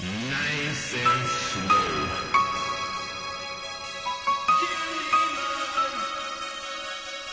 Nice and slow.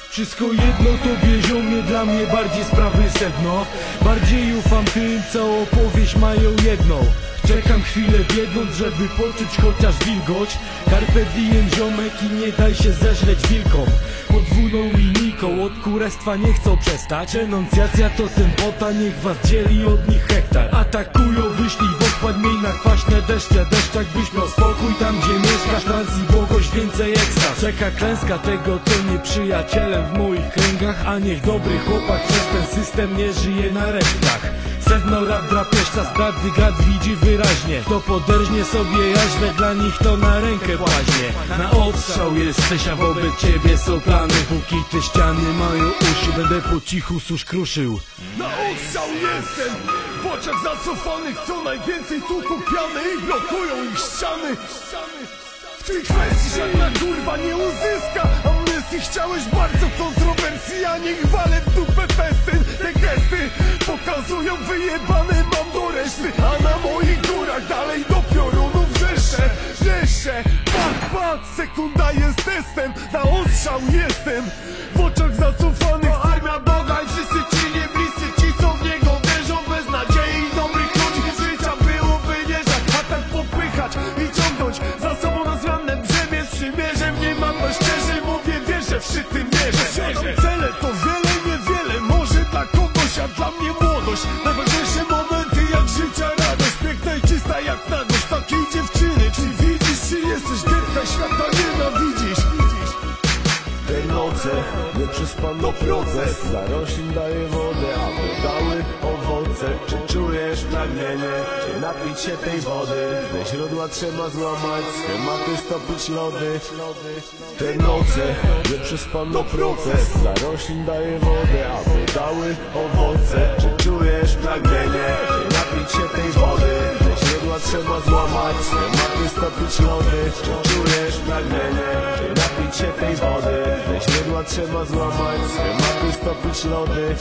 Wszystko jedno to wieziomie dla mnie bardziej sprawy sedno. Bardziej ufam tym co opowieść mają jedną Czekam chwilę biegnąc, żeby poczuć chociaż wilgoć. Carpe diem ziomek i nie daj się zeżreć wilkom. Podwójną linijką od kurestwa nie chcą przestać. Enuncjacja to sępota, niech was dzieli od nich hektar. Atakują, wyślij miej na kwaśne deszcze. Deszczak byś miał spokój tam gdzie mieszkasz. Trans i błogość, więcej ekstra. Czeka klęska tego co nie przyjacielem w moich kręgach. A niech dobry chłopak przez ten system nie żyje na resztach Sedno rap drapieżca zdrady gad widzi wyraźnie. To poderżnie sobie jaźwę dla nich to na rękę płaźnie. Na odstrzał jesteś, a wobec ciebie są plany. Póki te ściany mają uszy, będę po cichu susz kruszył. Na odstrzał jestem Oczach zacofanych co najwięcej tu kupiane I blokują ich ściany. W tej kwestii żadna kurwa nie uzyska Amnestii chciałeś bardzo kontrowersji A niech wale w dupę festyn. Te gesty pokazują wyjebane mam do reszty A na moich górach dalej do piorunów rzeszę Rzeszę, pat, pat, sekunda jest testem Na odstrzał jestem cele to wiele, niewiele. Może dla kogoś, a dla mnie młodość. Najważniejsze momenty jak życia radość. Piękna i czysta jak nagość Takiej dziewczyny, czy widzisz, czy jesteś? Dziewka Świata nienawidzisz Te noce, nieprzespany To proces. Dla roślin daje wodę, aby dały owoce. Czy czujesz pragnienie, czy napić się tej wody? Ze źródła trzeba złamać, schematy stopić lody. Te noce, nieprzespany To proces Dla roślin daje wodę, aby dały owoce. Czy czujesz pragnienie, czy napić się tej wody? Ze źródła trzeba złamać, schematy stopić lody. Czy czujesz pragnienie, czy napić się tej wody trzeba złamać, schematy stopić lody